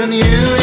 and you